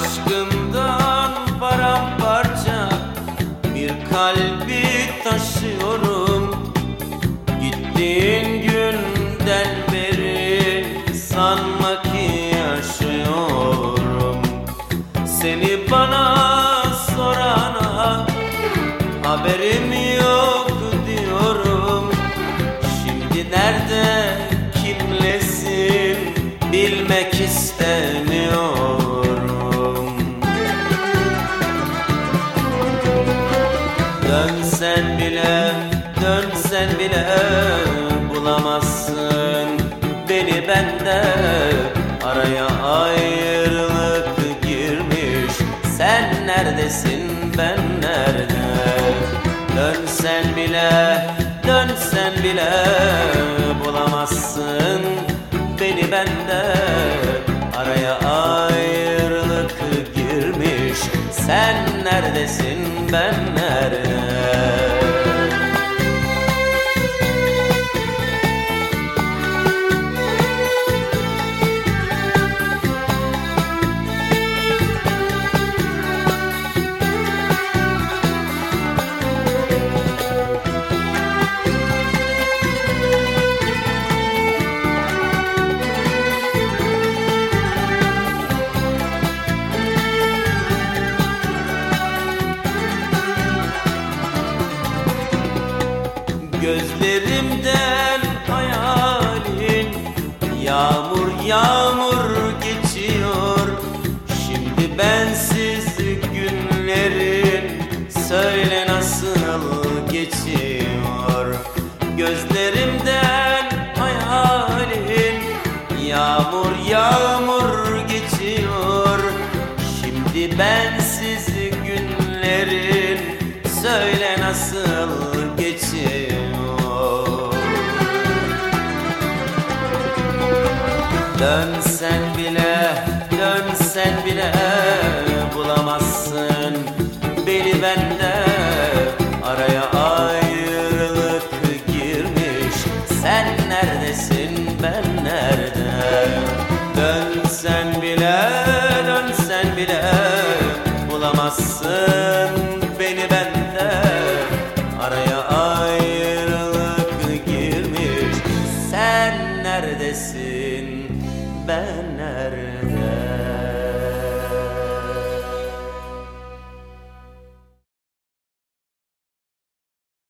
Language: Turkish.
Aşkımdan paramparça bir kalbi taşıyorum. Gittiğin günden beri sanma ki yaşıyorum. Seni bana sorana haberim yok diyorum. Şimdi nerede bile dönsen bile bulamazsın. Beni bende Araya ayrılık girmiş. Sen neredesin ben nerede? Dönsen bile dönsen bile bulamazsın. Beni bende Araya ayrılık girmiş. Sen neredesin ben nerede Gözlerimden hayalin. Yağmur yağmur geçiyor. Şimdi bensiz günlerin Söyle nasıl geçiyor? Gözlerimden hayalin. Yağmur yağmur geçiyor. Şimdi bensiz Dönsen bile, dönsen bile bulamazsın beni bende Araya ayrılık girmiş Sen neredesin ben nerede Dönsen bile, dönsen bile bulamazsın beni bende Araya ayrılık girmiş Sen neredesin ben. nerede